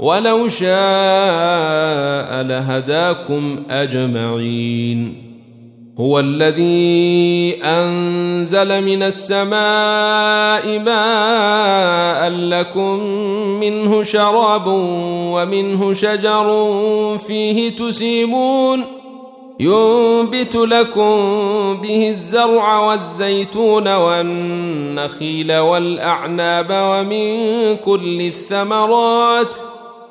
ولو شاء لهداكم أجمعين. هو الذي أنزل من السماء ماء لكم منه شراب ومنه شجر فيه تسيمون. ينبت لكم به الزرع والزيتون والنخيل والأعناب ومن كل الثمرات.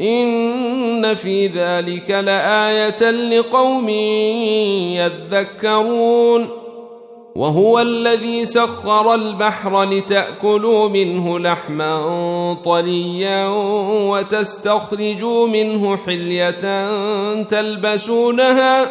إن في ذلك لآية لقوم يذكرون وهو الذي سخر البحر لتأكلوا منه لحما طريا وتستخرجوا منه حلية تلبسونها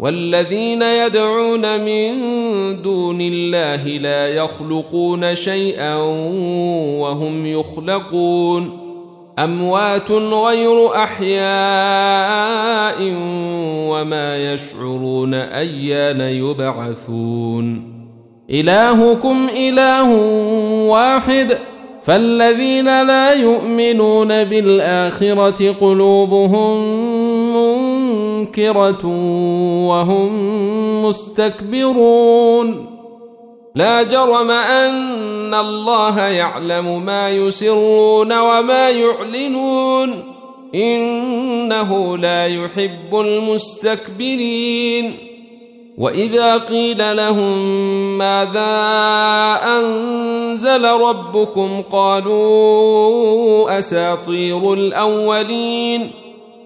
والذين يدعون من دون الله لا يخلقون شيئا وهم يخلقون. أموات غير أحياء وما يشعرون أيان يبعثون. إلهكم إله واحد. فالذين لا يؤمنون بالآخرة قلوبهم منكره وهم مستكبرون لا جرم ان الله يعلم ما يسرون وما يعلنون انه لا يحب المستكبرين واذا قيل لهم ماذا انزل ربكم قالوا اساطير الاولين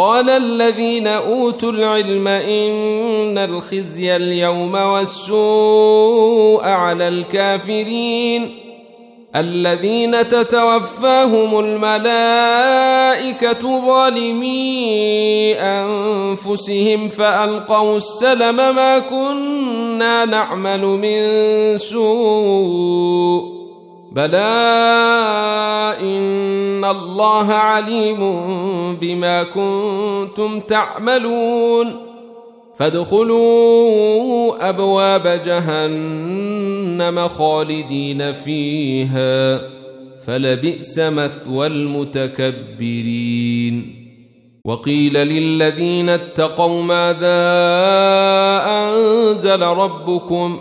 قال الذين أوتوا العلم إن الخزي اليوم والسوء على الكافرين الذين تتوفاهم الملائكة ظالمي أنفسهم فألقوا السلم ما كنا نعمل من سوء بلى إن الله عليم بما كنتم تعملون فادخلوا ابواب جهنم خالدين فيها فلبئس مثوى المتكبرين وقيل للذين اتقوا ماذا انزل ربكم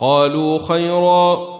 قالوا خيرا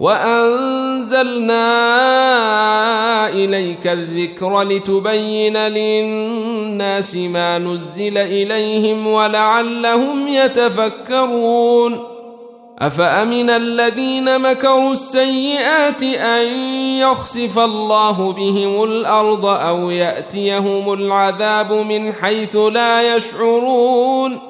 وأنزلنا إليك الذكر لتبين للناس ما نزل إليهم ولعلهم يتفكرون. أفأمن الذين مكروا السيئات أن يخسف الله بهم الأرض أو يأتيهم العذاب من حيث لا يشعرون؟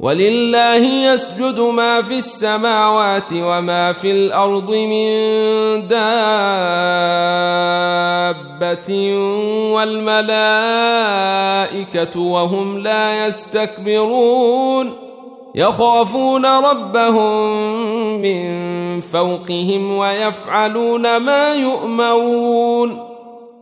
ولله يسجد ما في السماوات وما في الأرض من دابة والملائكة وهم لا يستكبرون يخافون ربهم من فوقهم ويفعلون ما يؤمرون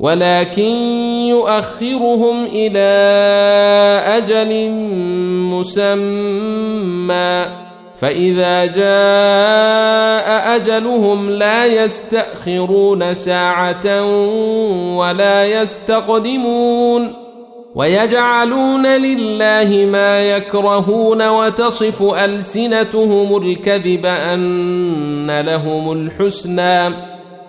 ولكن يؤخرهم إلى أجل مسمى. فإذا جاء أجلهم لا يستأخرون ساعة ولا يستقدمون. ويجعلون لله ما يكرهون وتصف ألسنتهم الكذب أن لهم الحسنى.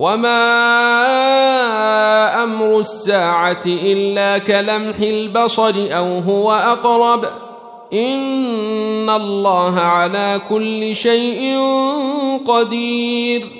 وما أمر الساعة الا كلمح البصر أو هو اقرب ان الله على كل شيء قدير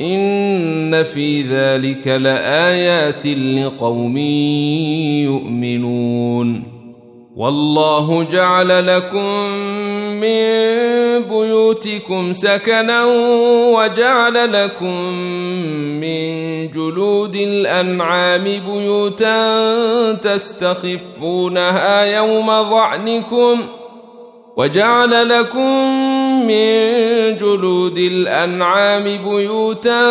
إن في ذلك لآيات لقوم يؤمنون. والله جعل لكم من بيوتكم سكنا وجعل لكم من جلود الأنعام بيوتا تستخفونها يوم ظعنكم وجعل لكم من جلود الأنعام بيوتا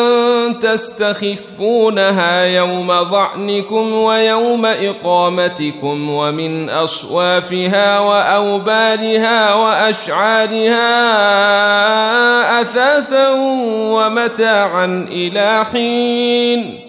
تستخفونها يوم ظعنكم ويوم إقامتكم ومن أصوافها وأوبارها وأشعارها أثاثا ومتاعا إلى حين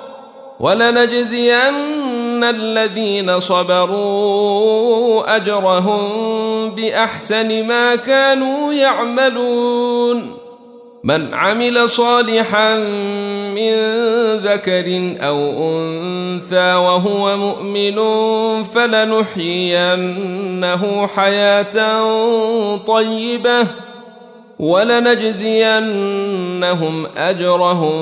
ولنجزين الذين صبروا أجرهم بأحسن ما كانوا يعملون. من عمل صالحا من ذكر أو أنثى وهو مؤمن فلنحيينه حياة طيبة. ولنجزينهم أجرهم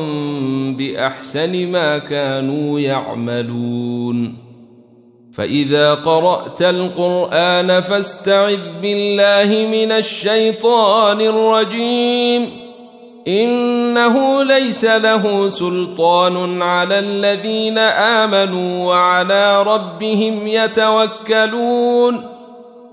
بأحسن ما كانوا يعملون. فإذا قرأت القرآن فاستعذ بالله من الشيطان الرجيم. إنه ليس له سلطان على الذين آمنوا وعلى ربهم يتوكلون.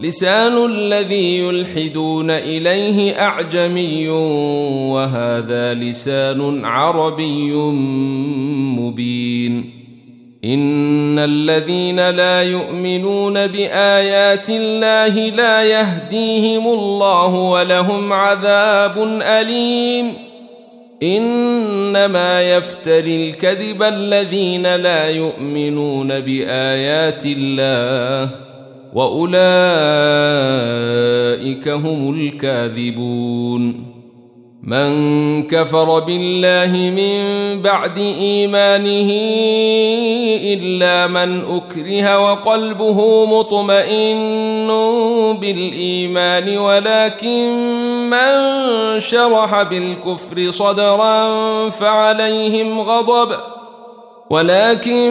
لسان الذي يلحدون إليه أعجمي وهذا لسان عربي مبين. إن الذين لا يؤمنون بآيات الله لا يهديهم الله ولهم عذاب أليم. إنما يفتري الكذب الذين لا يؤمنون بآيات الله. وأولئك هم الكاذبون. من كفر بالله من بعد إيمانه إلا من أكره وقلبه مطمئن بالإيمان ولكن من شرح بالكفر صدرا فعليهم غضب ولكن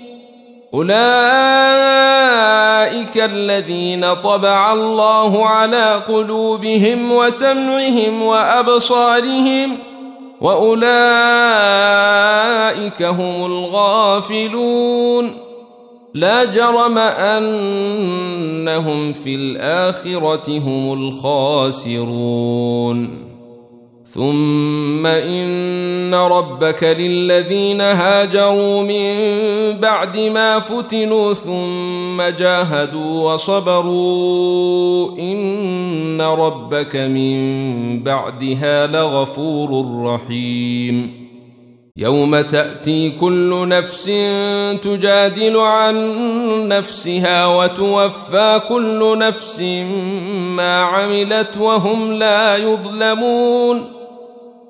أولئك الذين طبع الله على قلوبهم وسمعهم وأبصارهم وأولئك هم الغافلون لا جرم أنهم في الآخرة هم الخاسرون ثم ان ربك للذين هاجروا من بعد ما فتنوا ثم جاهدوا وصبروا ان ربك من بعدها لغفور رحيم يوم تاتي كل نفس تجادل عن نفسها وتوفى كل نفس ما عملت وهم لا يظلمون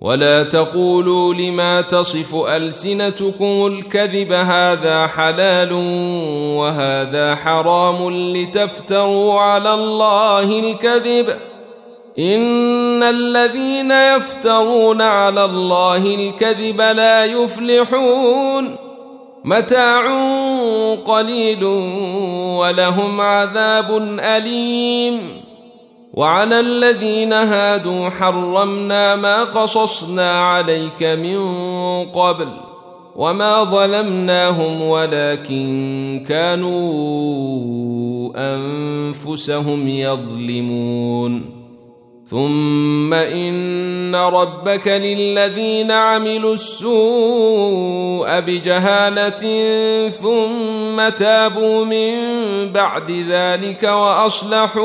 ولا تقولوا لما تصف ألسنتكم الكذب هذا حلال وهذا حرام لتفتروا على الله الكذب. إن الذين يفترون على الله الكذب لا يفلحون. متاع قليل ولهم عذاب أليم. وعلى الذين هادوا حرمنا ما قصصنا عليك من قبل وما ظلمناهم ولكن كانوا أنفسهم يظلمون. ثم إن ربك للذين عملوا السوء بجهالة ثم تابوا من بعد ذلك وأصلحوا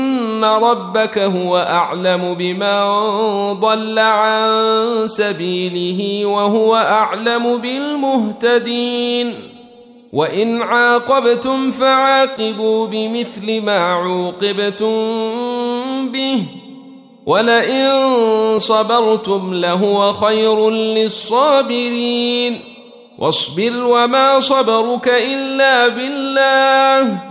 أن ربك هو أعلم بمن ضل عن سبيله وهو أعلم بالمهتدين. وإن عاقبتم فعاقبوا بمثل ما عوقبتم به. ولئن صبرتم لهو خير للصابرين. واصبر وما صبرك إلا بالله.